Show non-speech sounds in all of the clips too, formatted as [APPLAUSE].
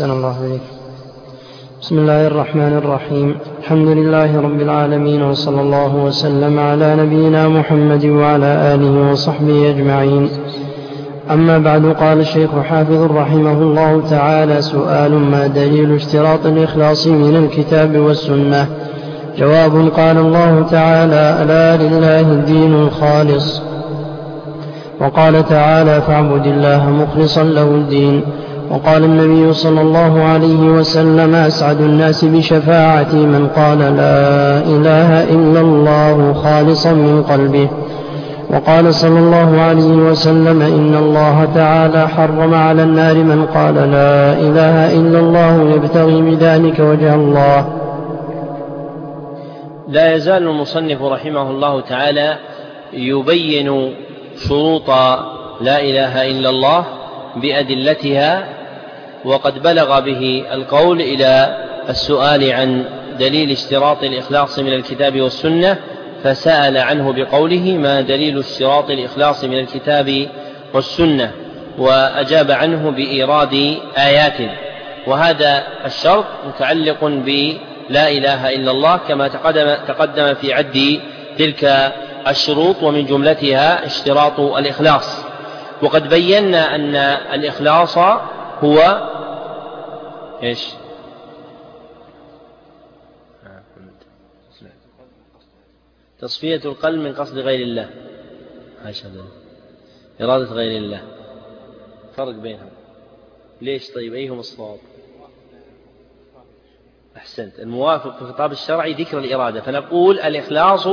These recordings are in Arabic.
أحسن الله إليك. بسم الله الرحمن الرحيم. الحمد لله رب العالمين وصلى الله وسلم على نبينا محمد وعلى آله وصحبه أجمعين. أما بعد قال الشيخ حافظ رحمه الله تعالى سؤال ما دليل اشتراط الإخلاص من الكتاب والسنة؟ جواب قال الله تعالى ألا لله الدين الخالص. وقال تعالى فاعبد الله مخلصا له الدين. وقال النبي صلى الله عليه وسلم أسعد الناس بشفاعتي من قال لا إله إلا الله خالصا من قلبه. وقال صلى الله عليه وسلم إن الله تعالى حرم على النار من قال لا إله إلا الله يبتغي بذلك وجه الله. لا يزال المصنف رحمه الله تعالى يبين شروط لا إله إلا الله بأدلتها وقد بلغ به القول إلى السؤال عن دليل اشتراط الإخلاص من الكتاب والسنة فسأل عنه بقوله ما دليل اشتراط الإخلاص من الكتاب والسنة؟ وأجاب عنه بإيراد آيات. وهذا الشرط متعلق بلا إله إلا الله كما تقدم, تقدم في عد تلك الشروط ومن جملتها اشتراط الإخلاص. وقد بينا أن الإخلاص هو إيش؟ تصفية القلب من قصد غير الله. حاشا إرادة غير الله. فرق بينهم. ليش طيب؟ أيهم الصواب؟ أحسنت. الموافق في الخطاب الشرعي ذكر الإرادة. فنقول الإخلاص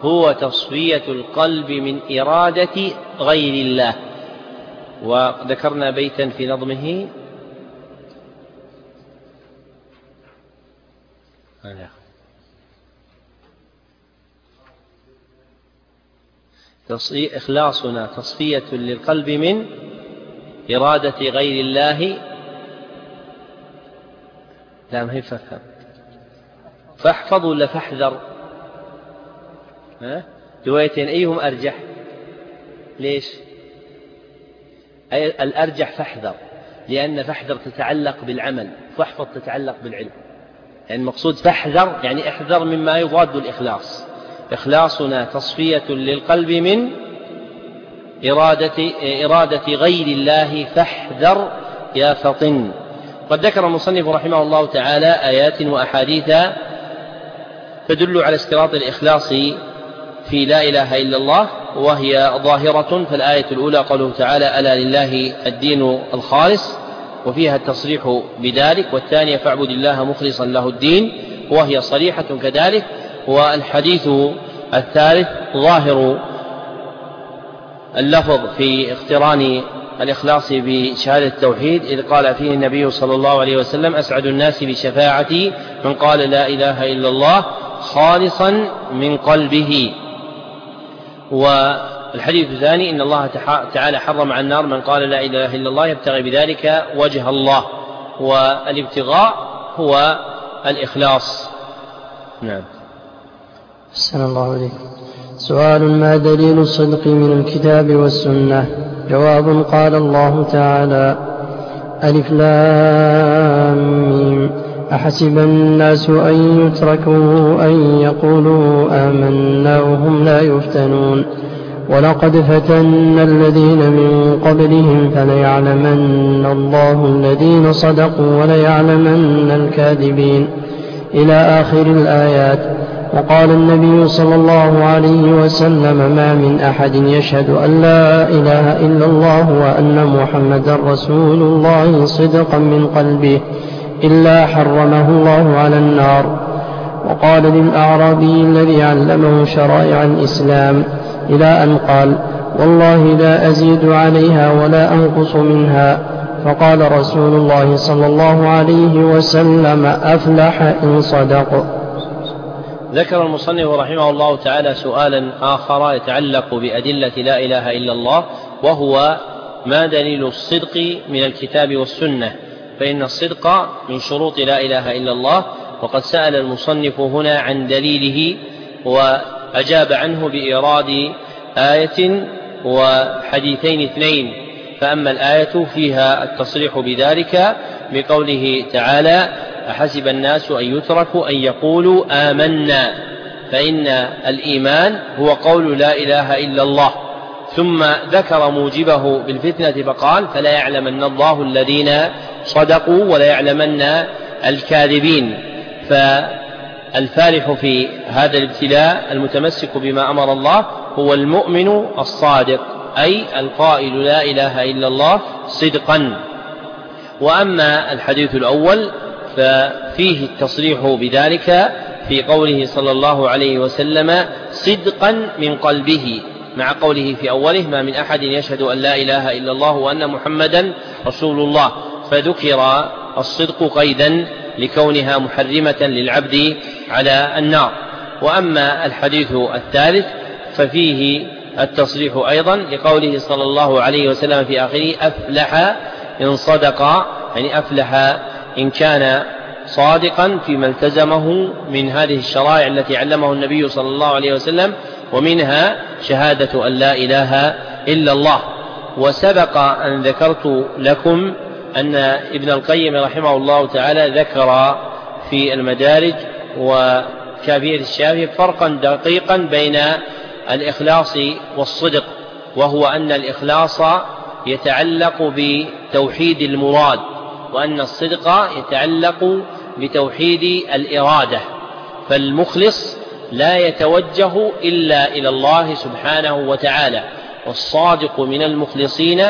هو تصفية القلب من إرادة غير الله. وذكرنا بيتا في نظمه. إخلاصنا تصفية للقلب من إرادة غير الله. لا ما هي فافهم فاحفظ ولا فاحذر؟ ها؟ روايتين أيهم أرجح؟ ليش؟ أي الأرجح فاحذر لأن فاحذر تتعلق بالعمل فاحفظ تتعلق بالعلم. يعني المقصود فاحذر يعني احذر مما يضاد الإخلاص. إخلاصنا تصفية للقلب من إرادة, إرادة غير الله فاحذر يا فطن. قد ذكر المصنف رحمه الله تعالى آيات وأحاديث تدل على اشتراط الإخلاص في لا إله إلا الله وهي ظاهرة فالآية الأولى قوله تعالى ألا لله الدين الخالص وفيها التصريح بذلك والثانية فاعبد الله مخلصا له الدين وهي صريحة كذلك والحديث الثالث ظاهر اللفظ في اقتران الإخلاص بشهادة التوحيد إذ قال فيه النبي صلى الله عليه وسلم أسعد الناس بشفاعتي من قال لا إله إلا الله خالصا من قلبه. والحديث الثاني إن الله تعالى حرم على النار من قال لا إله إلا الله يبتغي بذلك وجه الله. والابتغاء هو الإخلاص. نعم. أحسن الله عليكم سؤال ما دليل الصدق من الكتاب والسنة؟ جواب قال الله تعالى ألف لام أحسب الناس أن يتركوا أن يقولوا آمنا وهم لا يفتنون. ولقد فتنا الذين من قبلهم فليعلمن الله الذين صدقوا وليعلمن الكاذبين. إلى آخر الآيات. وقال النبي صلى الله عليه وسلم ما من أحد يشهد أن لا إله إلا الله وأن محمدا رسول الله صدقا من قلبه. إلا حرمه الله على النار. وقال للأعرابي الذي علمه شرائع الإسلام إلى أن قال والله لا أزيد عليها ولا أنقص منها. فقال رسول الله صلى الله عليه وسلم أفلح إن صدق. ذكر المصنف رحمه الله تعالى سؤالا آخر يتعلق بأدلة لا إله إلا الله وهو ما دليل الصدق من الكتاب والسنة؟ فإن الصدق من شروط لا إله إلا الله. وقد سأل المصنف هنا عن دليله وأجاب عنه بإيراد آية وحديثين اثنين. فأما الآية فيها التصريح بذلك بقوله تعالى أحسب الناس أن يتركوا أن يقولوا آمنا. فإن الإيمان هو قول لا إله إلا الله. ثم ذكر موجبه بالفتنة فقال فلا يعلمن الله الذين صدقوا ولا يعلمن الكاذبين. فالفالح في هذا الابتلاء المتمسك بما أمر الله هو المؤمن الصادق أي القائل لا إله إلا الله صدقا. وأما الحديث الأول ففيه التصريح بذلك في قوله صلى الله عليه وسلم صدقا من قلبه. مع قوله في أوله ما من أحد يشهد أن لا إله إلا الله وأن محمدا رسول الله فذكر الصدق قيدا لكونها محرمة للعبد على النار. وأما الحديث الثالث ففيه التصريح أيضا لقوله صلى الله عليه وسلم في آخره أفلح إن صدق يعني أفلح إن كان صادقا فيما التزمه من هذه الشرائع التي علمه النبي صلى الله عليه وسلم ومنها شهادة أن لا إله إلا الله. وسبق أن ذكرت لكم أن ابن القيم رحمه الله تعالى ذكر في المدارج وكافية الشافعي فرقا دقيقا بين الإخلاص والصدق وهو أن الإخلاص يتعلق بتوحيد المراد وأن الصدق يتعلق بتوحيد الإرادة. فالمخلص لا يتوجه إلا إلى الله سبحانه وتعالى. والصادق من المخلصين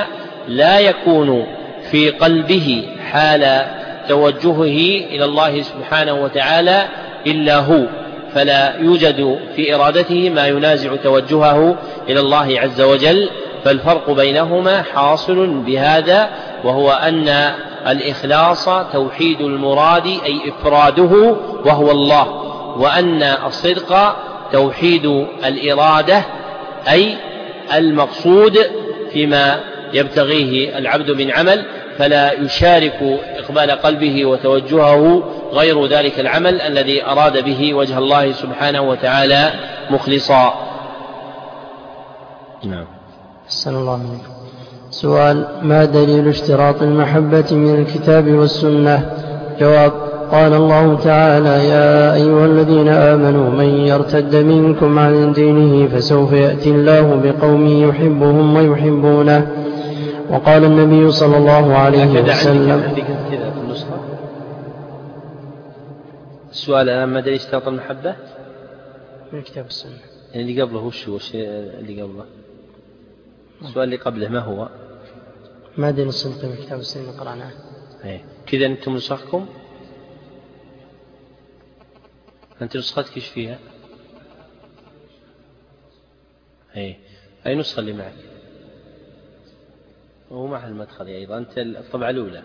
لا يكون في قلبه حال توجهه إلى الله سبحانه وتعالى إلا هو. فلا يوجد في إرادته ما ينازع توجهه إلى الله عز وجل. فالفرق بينهما حاصل بهذا وهو أن الإخلاص توحيد المراد أي إفراده وهو الله. وأن الصدق توحيد الإرادة أي المقصود فيما يبتغيه العبد من عمل فلا يشارك إقبال قلبه وتوجهه غير ذلك العمل الذي أراد به وجه الله سبحانه وتعالى مخلصا. نعم. أحسن الله عليكم سؤال ما دليل اشتراط المحبة من الكتاب والسنة؟ جواب قال الله تعالى يا أيها الذين آمنوا من يرتد منكم عن دينه فسوف يأتي الله بقوم يحبهم ويحبونه. وقال النبي صلى الله عليه وسلم كذا في النسخة؟ السؤال الآن ما دليل اشتراط المحبة من الكتاب والسنة يعني اللي قبله وش هو؟ اللي قبله؟ السؤال اللي قبله ما هو؟ ما دليل الصدق من الكتاب والسنة قرأناه إيه. كذا أنتم نسختكم أنت نسختك إيش فيها؟ إيه. أي نسخة اللي معك؟ وهو مع المدخل أيضا. أنت الطبعة الأولى.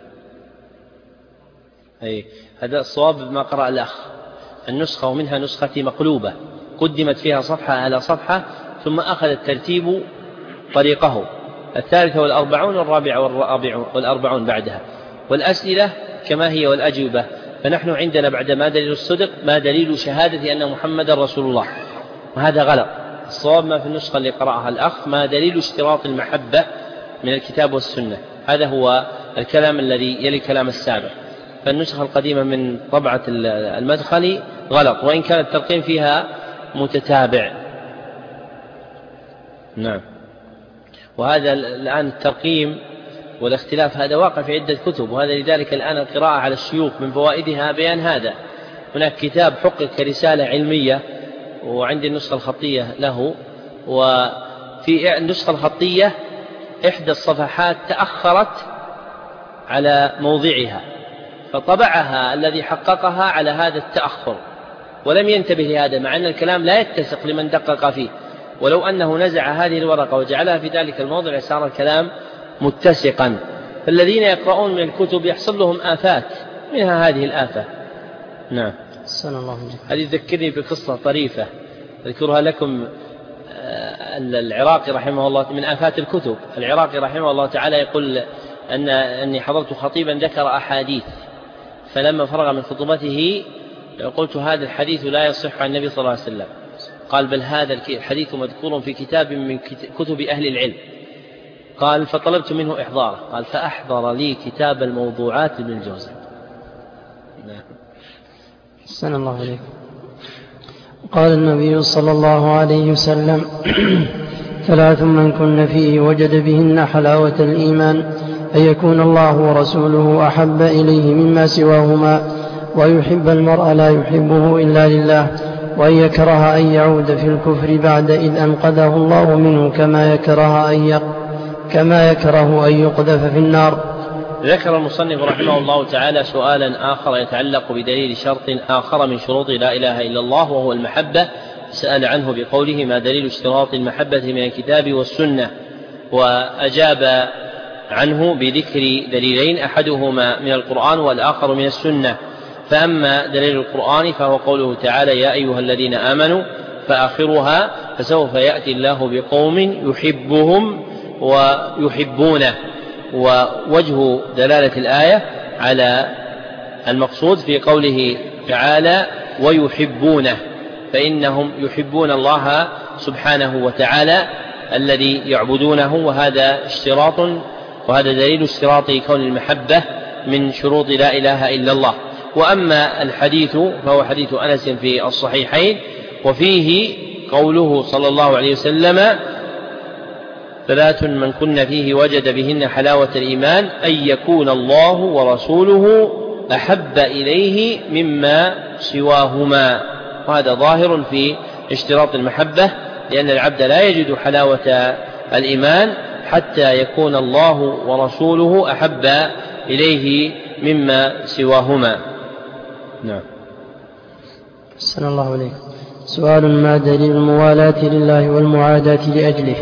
أي هذا الصواب ما قرأ الأخ. النسخة ومنها نسختي مقلوبة. قدمت فيها صفحة على صفحة ثم أخذ الترتيب طريقه. الثالثة والأربعون والرابعة والأربعون بعدها. والأسئلة كما هي والأجوبة. فنحن عندنا بعد ما دليل الصدق ما دليل شهادة أن محمدا رسول الله. وهذا غلط. الصواب ما في النسخة اللي قرأها الأخ ما دليل اشتراط المحبة من الكتاب والسنة. هذا هو الكلام الذي يلي الكلام السابق. فالنسخة القديمة من طبعة المدخل غلط. وإن كان الترقيم فيها متتابع. نعم. وهذا الآن الترقيم والاختلاف هذا واقع في عدة كتب وهذا لذلك الآن القراءة على الشيوخ من فوائدها بيان هذا. هناك كتاب حقق كرسالة علمية وعندي النسخة الخطية له وفي النسخة الخطية إحدى الصفحات تأخرت على موضعها فطبعها الذي حققها على هذا التأخر ولم ينتبه لهذا مع أن الكلام لا يتسق لمن دقق فيه. ولو أنه نزع هذه الورقة وجعلها في ذلك الموضع صار الكلام متسقا. فالذين يقرؤون من الكتب يحصل لهم آفات. منها هذه الآفة. نعم. الله هذه تذكرني بقصة طريفة. أذكرها لكم آه، العراقي رحمه الله من آفات الكتب. العراقي رحمه الله تعالى يقول أن أني حضرت خطيبا ذكر أحاديث. فلما فرغ من خطبته قلت هذا الحديث لا يصح عن النبي صلى الله عليه وسلم. قال بل هذا الحديث مذكور في كتاب من كتب أهل العلم. قال فطلبت منه إحضاره. قال فأحضر لي كتاب الموضوعات لابن الجوزي. نعم. الله عليكم قال النبي صلى الله عليه وسلم [CLEARS THROAT] ثلاث من كن فيه وجد بهن حلاوة الإيمان أن يكون الله ورسوله أحب إليه مما سواهما ويحب المرء لا يحبه إلا لله وأن يكره أن يعود في الكفر بعد إذ أنقذه الله منه كما يكره أن كما يكره أن يقذف في النار. ذكر المصنف رحمه الله تعالى سؤالا آخر يتعلق بدليل شرط آخر من شروط لا إله إلا الله وهو المحبة. سأل عنه بقوله ما دليل اشتراط المحبة من الكتاب والسنة. وأجاب عنه بذكر دليلين أحدهما من القرآن والآخر من السنة. فأما دليل القرآن فهو قوله تعالى يا أيها الذين آمنوا فآخرها فسوف يأتي الله بقوم يحبهم ويحبونه ووجه دلالة الآية على المقصود في قوله تعالى ويحبونه فإنهم يحبون الله سبحانه وتعالى الذي يعبدونه وهذا اشتراط وهذا دليل اشتراط كون المحبة من شروط لا إله إلا الله. وأما الحديث فهو حديث أنس في الصحيحين وفيه قوله صلى الله عليه وسلم ثلاث من كن فيه وجد بهن حلاوة الإيمان أن يكون الله ورسوله أحب إليه مما سواهما. وهذا ظاهر في اشتراط المحبة لأن العبد لا يجد حلاوة الإيمان حتى يكون الله ورسوله أحب إليه مما سواهما. نعم. السلام الله عليكم سؤال ما دليل الموالاة لله والمعاداة لأجله؟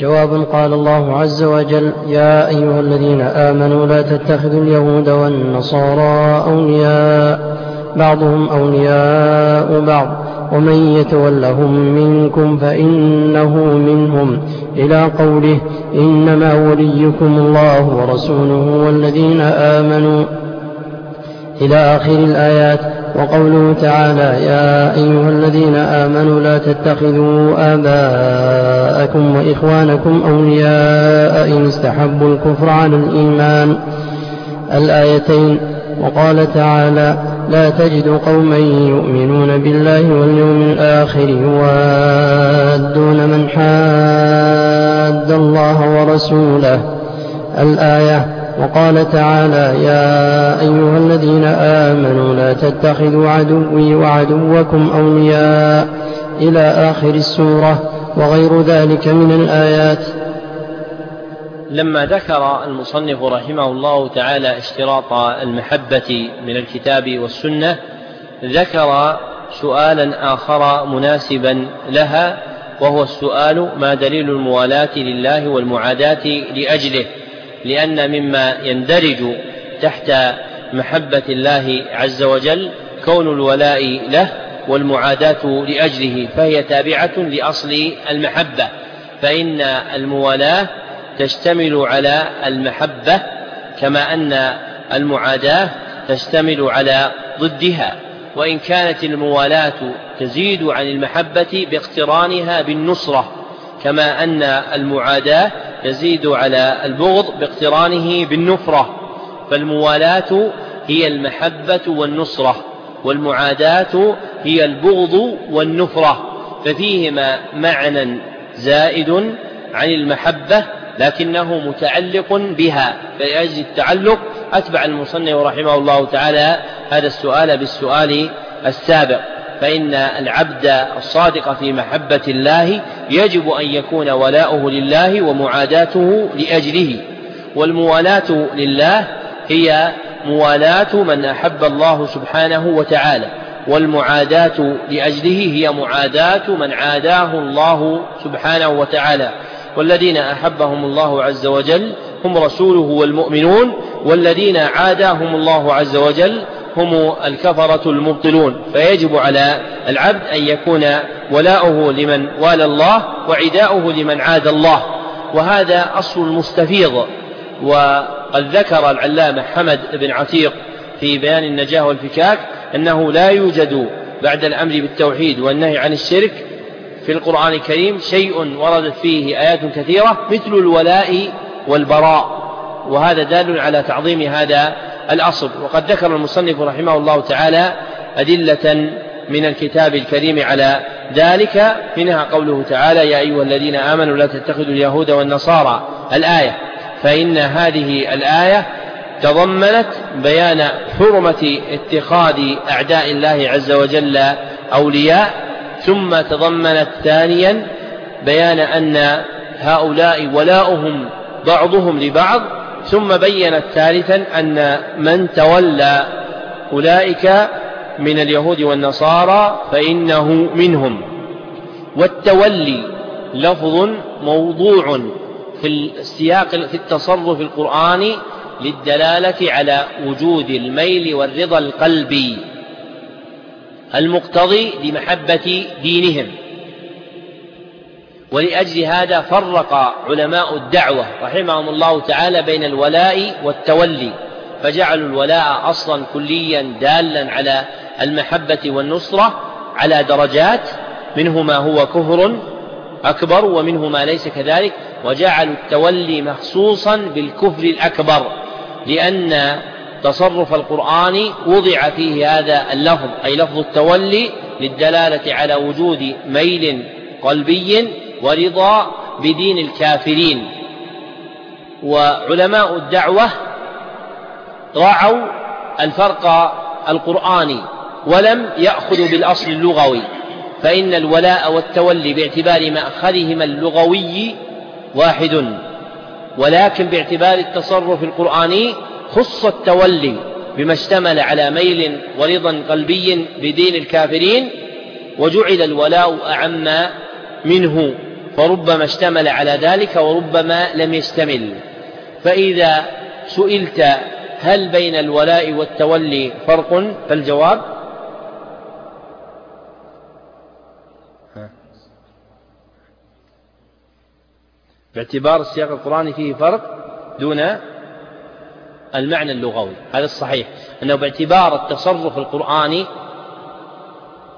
جواب قال الله عز وجل يا أيها الذين آمنوا لا تتخذوا اليهود والنصارى أولياء بعضهم أولياء بعض. ومن يتولهم منكم فإنه منهم. إلى قوله إنما وليكم الله ورسوله والذين آمنوا. إلى آخر الآيات وقوله تعالى يا أيها الذين آمنوا لا تتخذوا آباءكم وإخوانكم أولياء إن استحبوا الكفر على الإيمان. الآيتين وقال تعالى لا تجد قوما يؤمنون بالله واليوم الآخر يوادون من حاد الله ورسوله. الآية وقال تعالى يا أيها الذين آمنوا لا تتخذوا عدوي وعدوكم أولياء إلى آخر السورة وغير ذلك من الآيات. لما ذكر المصنف رحمه الله تعالى اشتراط المحبة من الكتاب والسنة ذكر سؤالا آخر مناسبا لها وهو السؤال ما دليل الموالاة لله والمعاداة لأجله؟ لأن مما يندرج تحت محبة الله عز وجل كون الولاء له والمعاداة لأجله فهي تابعة لأصل المحبة. فإن الموالاة تشتمل على المحبة كما أن المعاداة تشتمل على ضدها. وإن كانت الموالاة تزيد عن المحبة باقترانها بالنصرة كما أن المعاداة يزيد على البغض باقترانه بالنفرة فالموالاة هي المحبة والنصرة والمعاداة هي البغض والنفرة ففيهما معنى زائد عن المحبة لكنه متعلق بها فلأجل التعلق. أتبع المصنف رحمه الله تعالى هذا السؤال بالسؤال السابق. فإن العبد الصادق في محبة الله يجب أن يكون ولاؤه لله ومعاداته لأجله. والموالاة لله هي موالاة من أحب الله سبحانه وتعالى. والمعاداة لأجله هي معاداة من عاداه الله سبحانه وتعالى. والذين أحبهم الله عز وجل هم رسوله والمؤمنون. والذين عاداهم الله عز وجل هم الكفرة المبطلون فيجب على العبد أن يكون ولاؤه لمن والى الله وعداؤه لمن عاد الله وهذا أصل مستفيض. وقد ذكر العلامة حمد بن عتيق في بيان النجاة والفكاك أنه لا يوجد بعد الأمر بالتوحيد والنهي عن الشرك في القرآن الكريم شيء وردت فيه آيات كثيرة مثل الولاء والبراء وهذا دال على تعظيم هذا الأصل. وقد ذكر المصنف رحمه الله تعالى أدلة من الكتاب الكريم على ذلك منها قوله تعالى يا أيها الذين آمنوا لا تتخذوا اليهود والنصارى الآية. فإن هذه الآية تضمنت بيان حرمة اتخاذ أعداء الله عز وجل أولياء ثم تضمنت ثانيا بيان أن هؤلاء ولاؤهم بعضهم لبعض ثم بينت ثالثا أن من تولى أولئك من اليهود والنصارى فإنه منهم. والتولي لفظ موضوع في السياق في التصرف القرآني للدلالة على وجود الميل والرضا القلبي المقتضي لمحبة دينهم. ولأجل هذا فرق علماء الدعوة رحمهم الله تعالى بين الولاء والتولي فجعلوا الولاء أصلا كليا دالا على المحبة والنصرة على درجات منه ما هو كفر أكبر ومنه ما ليس كذلك وجعلوا التولي مخصوصا بالكفر الأكبر لأن تصرف القرآن وضع فيه هذا اللفظ أي لفظ التولي للدلالة على وجود ميل قلبي ورضا بدين الكافرين. وعلماء الدعوة راعوا الفرق القرآني ولم يأخذوا بالأصل اللغوي فإن الولاء والتولي باعتبار مأخذهما اللغوي واحد. ولكن باعتبار التصرف القرآني خص التولي بما اشتمل على ميل ورضا قلبي بدين الكافرين وجعل الولاء أعم منه. فربما اشتمل على ذلك وربما لم يشتمل. فإذا سئلت هل بين الولاء والتولي فرق فالجواب؟ باعتبار السياق القرآني فيه فرق دون المعنى اللغوي. هذا الصحيح. أنه باعتبار التصرف القرآني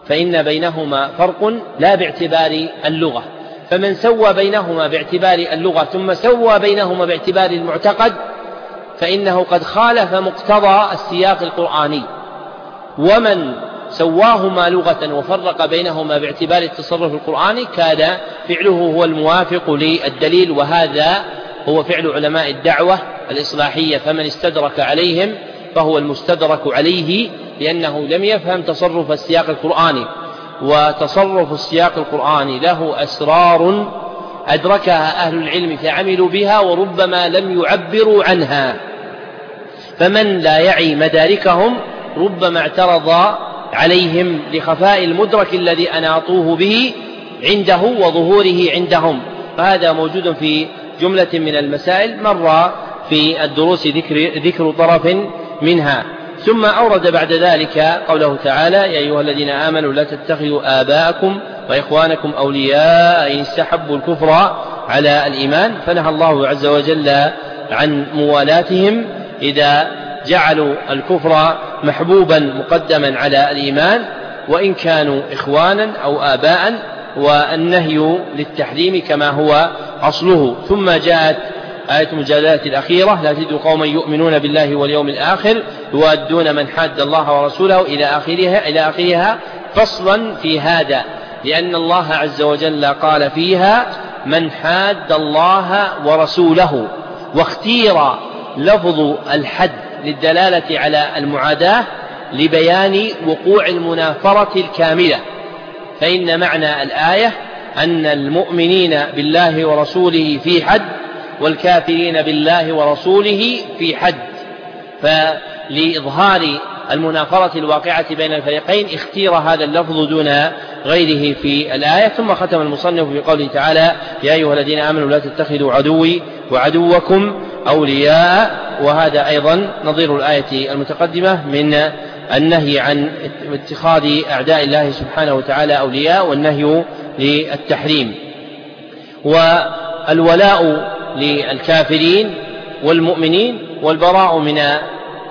فإن بينهما فرق لا باعتبار اللغة. فمن سوى بينهما باعتبار اللغة ثم سوى بينهما باعتبار المعتقد فإنه قد خالف مقتضى السياق القرآني. ومن سواهما لغة وفرق بينهما باعتبار التصرف القرآني كان فعله هو الموافق للدليل وهذا هو فعل علماء الدعوة الإصلاحية فمن استدرك عليهم فهو المستدرك عليه لأنه لم يفهم تصرف السياق القرآني. وتصرف السياق القرآني. له أسرار أدركها أهل العلم فعملوا بها وربما لم يعبروا عنها. فمن لا يعي مداركهم ربما اعترض عليهم لخفاء المدرك الذي أناطوه به عنده وظهوره عندهم. فهذا موجود في جملة من المسائل مر في الدروس ذكر, ذكر طرف منها. ثم أورد بعد ذلك قوله تعالى يا أيها الذين آمنوا لا تتخذوا آباءكم وإخوانكم أولياء إن استحبوا الكفر على الإيمان. فنهى الله عز وجل عن موالاتهم إذا جعلوا الكفر محبوبا مقدما على الإيمان وإن كانوا إخوانا أو آباء والنهي للتحريم كما هو أصله. ثم جاءت آية المجادلة الأخيرة لا تجد قوما يؤمنون بالله واليوم الآخر يوادون من حاد الله ورسوله إلى آخرها إلى آخرها فصلا في هذا لأن الله عز وجل قال فيها من حاد الله ورسوله واختير لفظ الحد للدلالة على المعاداة لبيان وقوع المنافرة الكاملة فإن معنى الآية أن المؤمنين بالله ورسوله في حد والكافرين بالله ورسوله في حد. فلإظهار المنافرة الواقعة بين الفريقين اختير هذا اللفظ دون غيره في الآية. ثم ختم المصنف بقوله تعالى يا أيها الذين آمنوا لا تتخذوا عدوي وعدوكم أولياء. وهذا أيضا نظير الآية المتقدمة من النهي عن اتخاذ أعداء الله سبحانه وتعالى أولياء والنهي للتحريم. والولاء للكافرين والمؤمنين والبراء من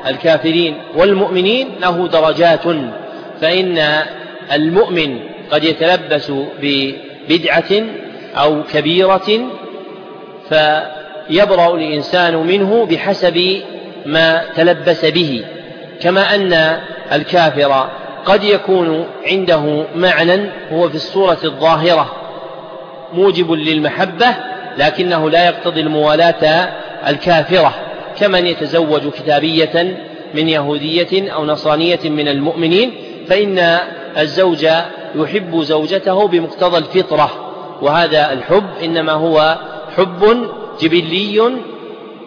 الكافرين والمؤمنين له درجات. فإن المؤمن قد يتلبس بدعة أو كبيرة فيبرأ الإنسان منه بحسب ما تلبس به. كما أن الكافر قد يكون عنده معنى هو في الصورة الظاهرة موجب للمحبة لكنه لا يقتضي الموالاة الكافرة كمن يتزوج كتابية من يهودية أو نصرانية من المؤمنين فإن الزوج يحب زوجته بمقتضى الفطرة وهذا الحب إنما هو حب جبلي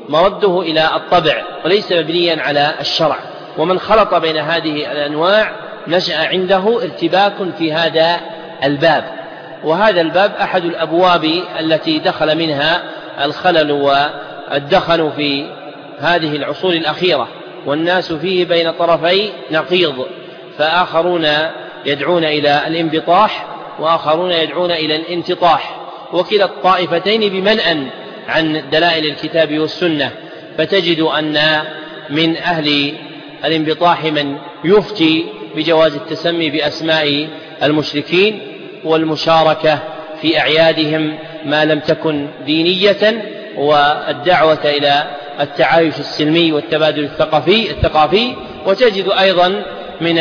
مرده إلى الطبع وليس مبنيا على الشرع. ومن خلط بين هذه الأنواع نشأ عنده ارتباك في هذا الباب. وهذا الباب أحد الأبواب التي دخل منها الخلل والدخن في هذه العصور الأخيرة والناس فيه بين طرفي نقيض فآخرون يدعون إلى الانبطاح وآخرون يدعون إلى الانتطاح. وكلا الطائفتين بمنأ عن دلائل الكتاب والسنة فتجد أن من أهل الانبطاح من يفتي بجواز التسمي بأسماء المشركين والمشاركة في أعيادهم ما لم تكن دينية والدعوة إلى التعايش السلمي والتبادل الثقافي الثقافي. وتجد أيضا من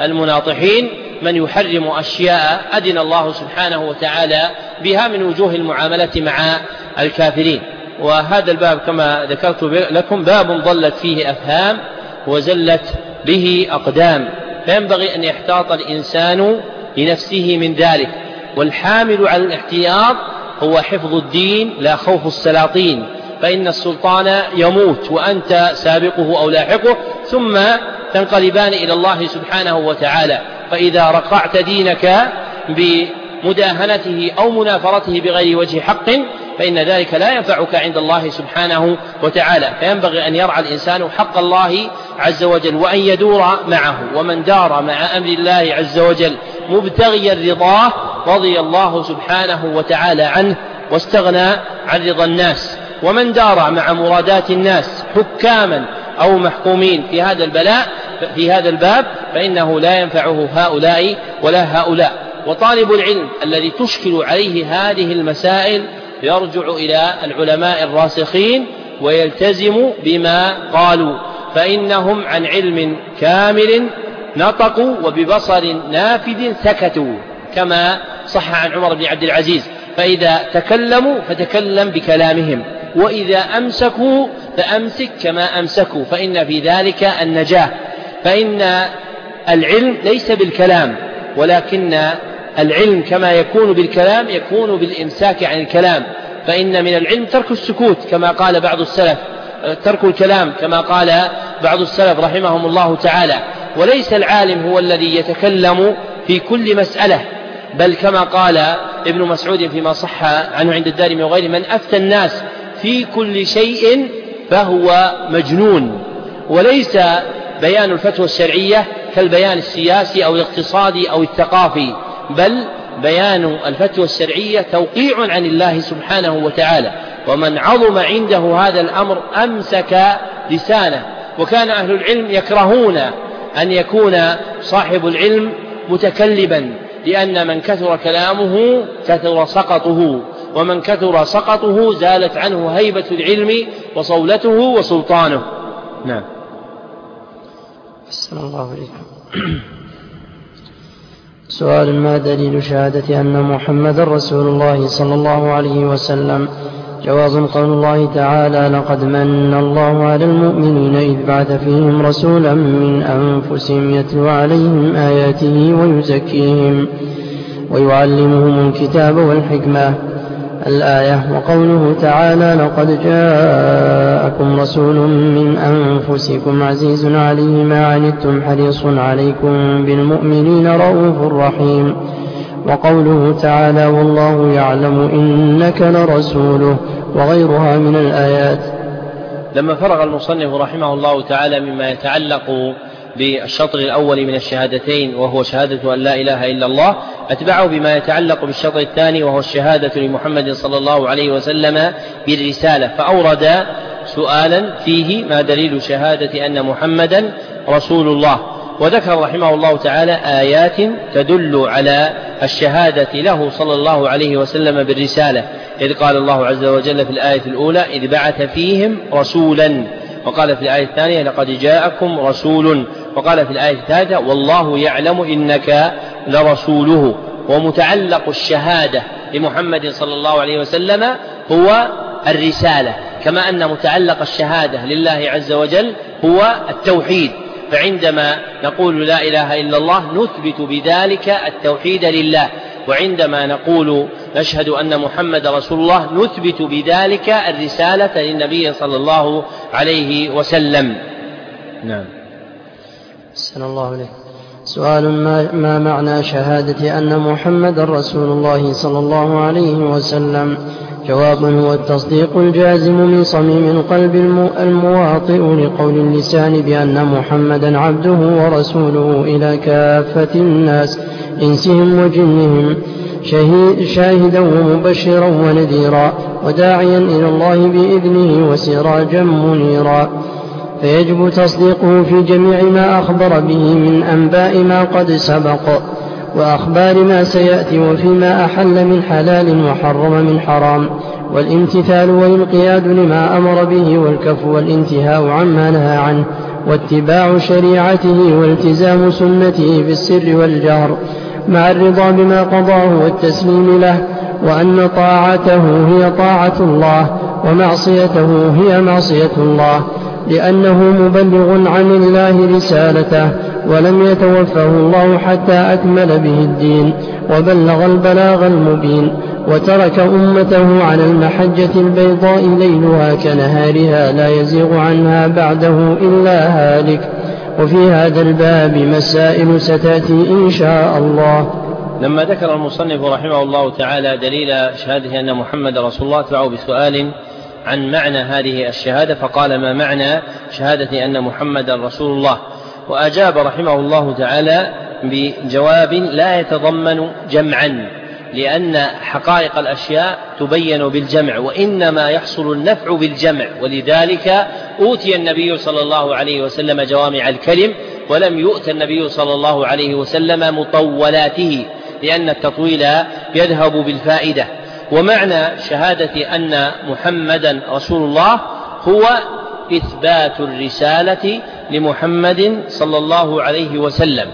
المناطحين من يحرم أشياء أذن الله سبحانه وتعالى بها من وجوه المعاملة مع الكافرين. وهذا الباب كما ذكرت لكم باب ضلت فيه أفهام وزلت به أقدام. فينبغي أن يحتاط الإنسان لنفسه من ذلك. والحامل على الاحتياط هو حفظ الدين لا خوف السلاطين. فإن السلطان يموت وأنت سابقه أو لاحقه ثم تنقلبان إلى الله سبحانه وتعالى. فإذا رقعت دينك بمداهنته أو منافرته بغير وجه حق فإن ذلك لا ينفعك عند الله سبحانه وتعالى. فينبغي أن يرعى الإنسان حق الله عز وجل وأن يدور معه. ومن دار مع أمر الله عز وجل مبتغيا رضاه رضي الله سبحانه وتعالى عنه واستغنى عن رضا الناس. ومن دار مع مرادات الناس حكاما أو محكومين في هذا البلاء في هذا الباب فإنه لا ينفعه هؤلاء ولا هؤلاء. وطالب العلم الذي تشكل عليه هذه المسائل يرجع إلى العلماء الراسخين ويلتزم بما قالوا. فإنهم عن علم كامل نطقوا وببصر نافذ سكتوا كما صح عن عمر بن عبد العزيز. فإذا تكلموا فتكلم بكلامهم وإذا أمسكوا فأمسك كما أمسكوا. فإن في ذلك النجاة. فإن العلم ليس بالكلام ولكن العلم كما يكون بالكلام يكون بالإمساك عن الكلام. فإن من العلم ترك السكوت كما قال بعض السلف ترك الكلام كما قال بعض السلف رحمهم الله تعالى. وليس العالم هو الذي يتكلم في كل مسألة بل كما قال ابن مسعود فيما صح عنه عند الدارمي وغيره من أفتى الناس في كل شيء فهو مجنون. وليس بيان الفتوى الشرعية كالبيان السياسي أو الاقتصادي أو الثقافي بل بيان الفتوى الشرعية توقيع عن الله سبحانه وتعالى. ومن عظم عنده هذا الأمر أمسك لسانه. وكان أهل العلم يكرهون أن يكون صاحب العلم متكلبا لأن من كثر كلامه كثر سقطه ومن كثر سقطه زالت عنه هيبة العلم وصولته وسلطانه. نعم. أحسن الله عليكم. [CLEARS THROAT] سؤال ما دليل شهادة أن محمد رسول الله صلى الله عليه وسلم جواب قول الله تعالى لقد من الله على المؤمنين إذ بعث فيهم رسولا من أنفسهم يتلو عليهم آياته ويزكيهم ويعلمهم الكتاب والحكمة الآية وقوله تعالى لقد جاءكم رسول من أنفسكم عزيز عليه ما عنتم حريص عليكم بالمؤمنين رؤوف رحيم وقوله تعالى والله يعلم إنك لرسوله وغيرها من الآيات. لما فرغ المصنف رحمه الله تعالى مما يتعلق بالشطر الأول من الشهادتين وهو شهادة أن لا إله إلا الله أتبعه بما يتعلق بالشطر الثاني وهو الشهادة لمحمد صلى الله عليه وسلم بالرسالة فأورد سؤالا فيه ما دليل شهادة أن محمدا رسول الله. وذكر رحمه الله تعالى آيات تدل على الشهادة له صلى الله عليه وسلم بالرسالة. إذ قال الله عز وجل في الآية الأولى إذ بعث فيهم رسولا. وقال في الآية الثانية لقد جاءكم رسول. وقال في الآية الثالثة والله يعلم إنك لرسوله. ومتعلق الشهادة لمحمد صلى الله عليه وسلم هو الرسالة. كما أن متعلق الشهادة لله عز وجل هو التوحيد. فعندما نقول لا إله إلا الله نثبت بذلك التوحيد لله. وعندما نقول نشهد أن محمد رسول الله نثبت بذلك الرسالة للنبي صلى الله عليه وسلم. نعم. سلام الله عليه سؤال ما, ما معنى شهادة أن محمد رسول الله صلى الله عليه وسلم؟ جواب هو التصديق الجازم من صميم القلب المواطئ لقول اللسان بأن محمدا عبده ورسوله إلى كافة الناس إنسهم وجنهم شاهدا ومبشرا ونذيرا وداعيا إلى الله بإذنه وسراجا منيرا. فيجب تصديقه في جميع ما أخبر به من أنباء ما قد سبق. وأخبار ما سيأتي وفيما أحل من حلال وحرم من حرام والامتثال والانقياد لما أمر به والكف والانتهاء عما نهى عنه واتباع شريعته والتزام سنته في السر والجهر مع الرضا بما قضاه والتسليم له وأن طاعته هي طاعة الله ومعصيته هي معصية الله لأنه مبلغ عن الله رسالته ولم يتوفه الله حتى أكمل به الدين وبلغ البلاغ المبين وترك أمته على المحجة البيضاء ليلها كنهارها لا يزيغ عنها بعده إلا هالك. وفي هذا الباب مسائل ستأتي إن شاء الله. لما ذكر المصنف رحمه الله تعالى دليل شهادة أن محمد رسول الله تبعه بسؤال عن معنى هذه الشهادة فقال ما معنى شهادة أن محمدا رسول الله؟ وأجاب رحمه الله تعالى بجواب لا يتضمن جمعا لأن حقائق الأشياء تبين بالجمع وإنما يحصل النفع بالجمع ولذلك أوتي النبي صلى الله عليه وسلم جوامع الكلم ولم يؤت النبي صلى الله عليه وسلم مطولاته لأن التطويل يذهب بالفائدة. ومعنى شهادة أن محمدا رسول الله هو إثبات الرسالة لمحمد صلى الله عليه وسلم.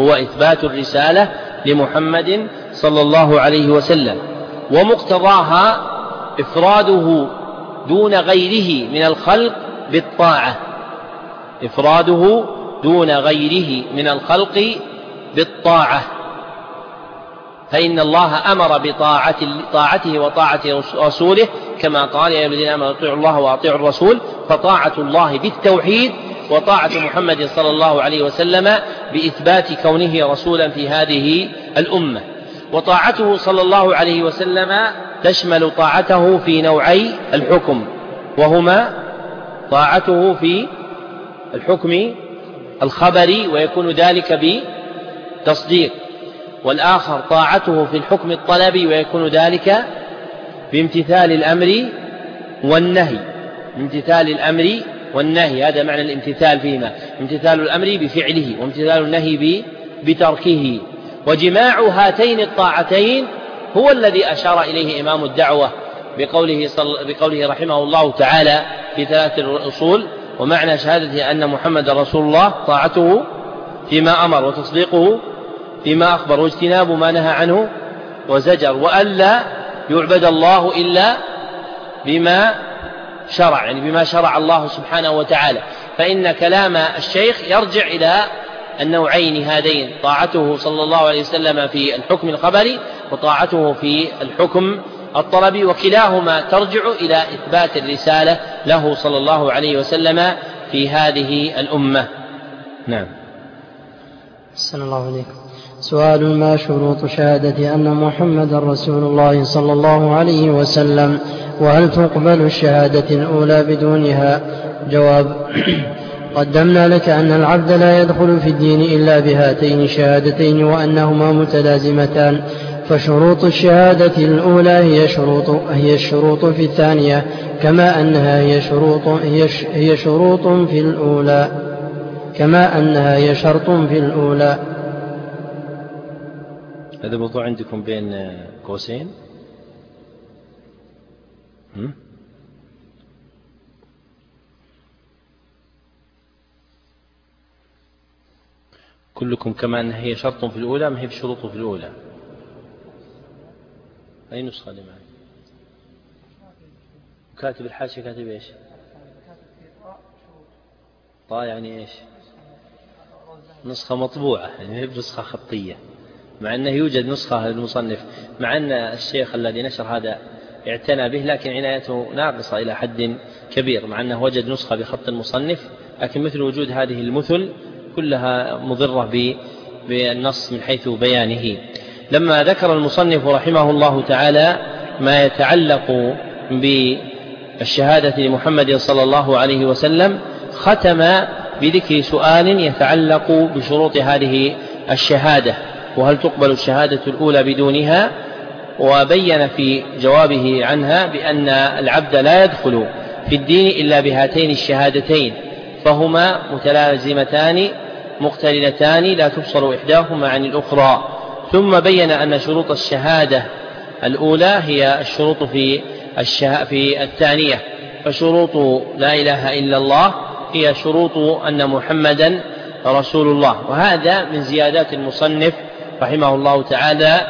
هو إثبات الرسالة لمحمد صلى الله عليه وسلم. ومقتضاها إفراده دون غيره من الخلق بالطاعة. إفراده دون غيره من الخلق بالطاعة. فإن الله أمر بطاعة وطاعة رسوله كما قال يا الذين آمنوا أطيعوا الله وأطيعوا الرسول فطاعة الله بالتوحيد وطاعة محمد صلى الله عليه وسلم بإثبات كونه رسولا في هذه الأمة. وطاعته صلى الله عليه وسلم تشمل طاعته في نوعي الحكم وهما طاعته في الحكم الخبري ويكون ذلك بتصديق. والآخر طاعته في الحكم الطلبي ويكون ذلك بامتثال الأمر والنهي بامتثال الأمر والنهي هذا معنى الامتثال فيما؟ امتثال الأمر بفعله وامتثال النهي بتركه. وجماع هاتين الطاعتين هو الذي أشار إليه إمام الدعوة بقوله, صل... بقوله رحمه الله تعالى في ثلاثة الأصول. ومعنى شهادة أن محمد رسول الله طاعته فيما أمر وتصديقه فيما أخبر واجتناب ما نهى عنه وزجر. وألا يعبد الله إلا بما شرع يعني بما شرع الله سبحانه وتعالى. فإن كلام الشيخ يرجع إلى النوعين هذين طاعته صلى الله عليه وسلم في الحكم الخبري وطاعته في الحكم الطلبي وكلاهما ترجع إلى إثبات الرسالة له صلى الله عليه وسلم في هذه الأمة. نعم. صلى الله عليكم سؤال ما شروط شهادة أن محمد رسول الله صلى الله عليه وسلم؟ وهل تقبل الشهادة الأولى بدونها؟ جواب [CLEARS THROAT] قدمنا لك أن العبد لا يدخل في الدين إلا بهاتين الشهادتين وأنهما متلازمتان فشروط الشهادة الأولى هي شروط هي الشروط في الثانية كما أنها هي شروط هي, هي شروط في الأولى كما أنها هي شرط في الأولى. هذا موضوع عندكم بين قوسين كلكم كما أنها هي شرط في الأولى ما هي بشروط في الأولى. أي نسخة معي كاتب الحاشية كاتب إيش؟ طا يعني إيش؟ نسخة مطبوعة يعني نسخة خطية. مع أنه يوجد نسخة للمصنف. مع أن الشيخ الذي نشر هذا اعتنى به لكن عنايته ناقصة إلى حد كبير مع أنه وجد نسخة بخط المصنف لكن مثل وجود هذه المثل كلها مضرة بالنص من حيث بيانه. لما ذكر المصنف رحمه الله تعالى ما يتعلق بالشهادة لمحمد صلى الله عليه وسلم ختم بذكر سؤال يتعلق بشروط هذه الشهادة وهل تقبل الشهادة الأولى بدونها؟ وبين في جوابه عنها بأن العبد لا يدخل في الدين إلا بهاتين الشهادتين فهما متلازمتان مقترنتان لا تفصل إحداهما عن الأخرى ثم بين أن شروط الشهادة الأولى هي الشروط في. في الثانية فشروط لا إله إلا الله هي شروط أن محمدا رسول الله وهذا من زيادات المصنف رحمه الله تعالى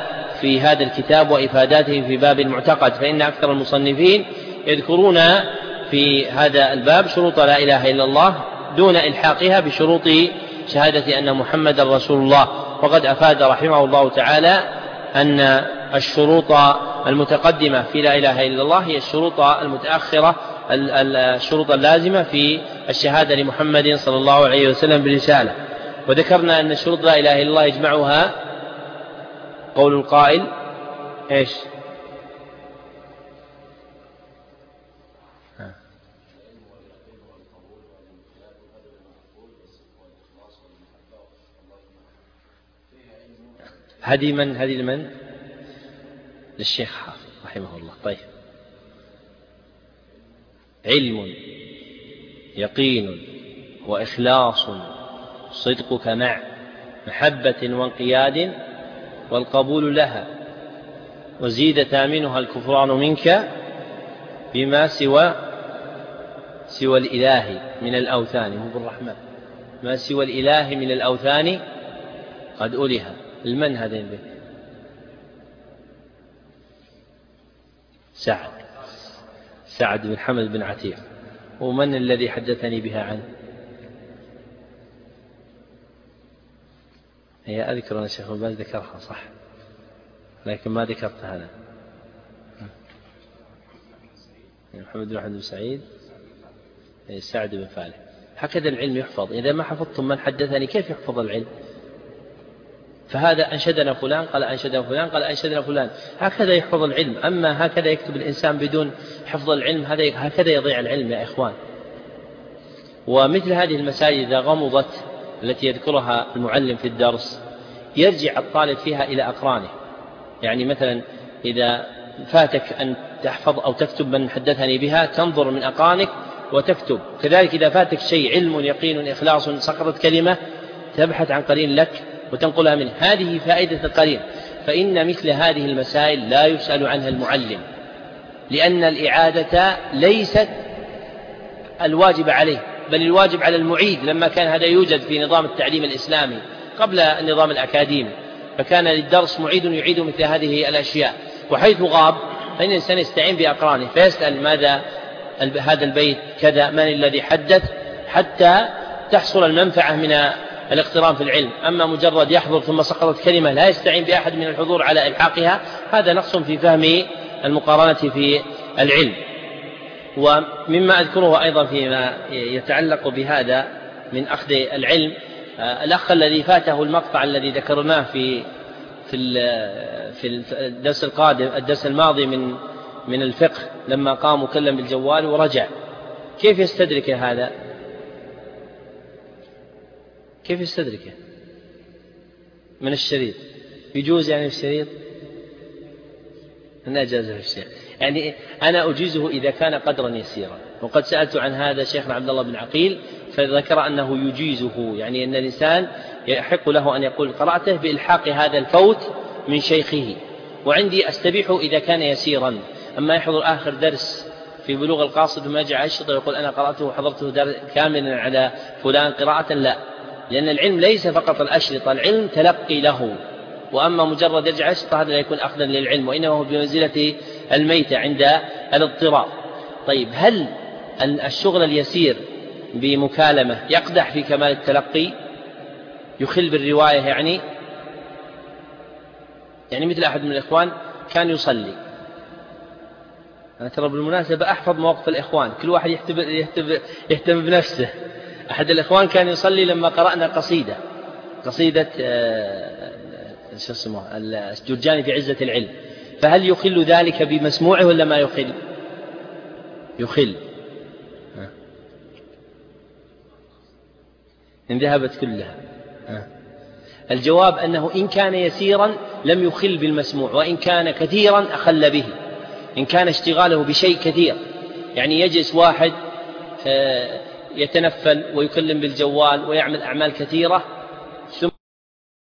في هذا الكتاب وإفاداته في باب المعتقد فإن أكثر المصنفين يذكرون في هذا الباب شروط لا إله إلا الله دون إلحاقها بشروط شهادة أن محمدا رسول الله. وقد أفاد رحمه الله تعالى أن الشروط المتقدمة في لا إله إلا الله هي الشروط المتأخرة الشروط اللازمة في الشهادة لمحمد صلى الله عليه وسلم بالرسالة. وذكرنا أن شروط لا إله إلا الله يجمعها قول القائل إيش؟ هدي من؟ هدي لمن؟ للشيخ حافظ رحمه الله. طيب. علم يقين وإخلاص صدقك مع محبة وانقياد والقبول لها وزيد ثامنها الكفران منك بما سوى سوى الإله من الأوثان مو بالرحمن ما سوى الإله من الأوثان قد أله المن هذين البيت سعد. سعد بن حمد بن عتيق. ومن الذي حدثني بها عنه؟ هي أذكر أن الشيخ باز ذكرها صح. لكن ما ذكرت هذا. محمد بن أحمد بن سعيد سعد بن فالح. هكذا العلم يحفظ. إذا ما حفظتم من حدثني كيف يحفظ العلم؟ فهذا أنشدنا فلان قال أنشدنا فلان قال أنشدنا فلان. هكذا يحفظ العلم. أما هكذا يكتب الإنسان بدون حفظ العلم هذا هكذا يضيع العلم يا إخوان. ومثل هذه المسائل إذا غمضت التي يذكرها المعلم في الدرس يرجع الطالب فيها إلى أقرانه. يعني مثلا إذا فاتك أن تحفظ أو تكتب من حدثني بها تنظر من أقرانك وتكتب. كذلك إذا فاتك شيء علم يقين إخلاص سقطت كلمة تبحث عن قرين لك وتنقلها منه. هذه فائدة القرين. فإن مثل هذه المسائل لا يسأل عنها المعلم لأن الإعادة ليست الواجب عليه. بل الواجب على المعيد لما كان هذا يوجد في نظام التعليم الإسلامي قبل النظام الأكاديمي. فكان للدرس معيد يعيد مثل هذه الأشياء. وحيث غاب فإن الإنسان يستعين بأقرانه فيسأل ماذا هذا البيت كذا من الذي حدث حتى تحصل المنفعة من الاقتران في العلم. أما مجرد يحضر ثم سقطت كلمة لا يستعين بأحد من الحضور على إلحاقها هذا نقص في فهم المقارنة في العلم. ومما أذكره أيضا فيما يتعلق بهذا من أخذ العلم آه، الأخ الذي فاته المقطع الذي ذكرناه في في في الدرس القادم الدرس الماضي من من الفقه لما قام وكلم بالجوال ورجع كيف يستدرك هذا؟ كيف يستدركه؟ من الشريط يجوز يعني في الشريط؟ أنا أجازه في الشيخ يعني أنا أجيزه إذا كان قدرا يسيرا. وقد سألت عن هذا شيخنا عبد الله بن عقيل فذكر أنه يجيزه يعني أن الإنسان يحق له أن يقول قرأته بإلحاق هذا الفوت من شيخه. وعندي أستبيح إذا كان يسيرا. أما يحضر آخر درس في بلوغ القاصد ثم يجعل أشرطة ويقول أنا قرأته وحضرته كاملا على فلان قراءة لا. لأن العلم ليس فقط الأشرطة العلم تلقي له. وأما مجرد يرجع أشرطة هذا لا يكون أخذا للعلم وإنما هو بمنزلة الميتة عند الاضطرار طيب هل الشغل اليسير بمكالمة يقدح في كمال التلقي؟ يخل بالرواية يعني؟ يعني مثل أحد من الإخوان كان يصلي. أنا ترى بالمناسبة أحفظ مواقف الإخوان. كل واحد يهتم بنفسه. أحد الإخوان كان يصلي لما قرأنا قصيدة. قصيدة آه، شو اسمه؟ الجرجاني في عزة العلم. فهل يخل ذلك بمسموعه ولا ما يخل؟ يخل. إن ذهبت كلها. الجواب أنه إن كان يسيرا لم يخل بالمسموع وإن كان كثيرا أخل به. إن كان اشتغاله بشيء كثير. يعني يجلس واحد آه، يتنفل ويكلم بالجوال ويعمل أعمال كثيرة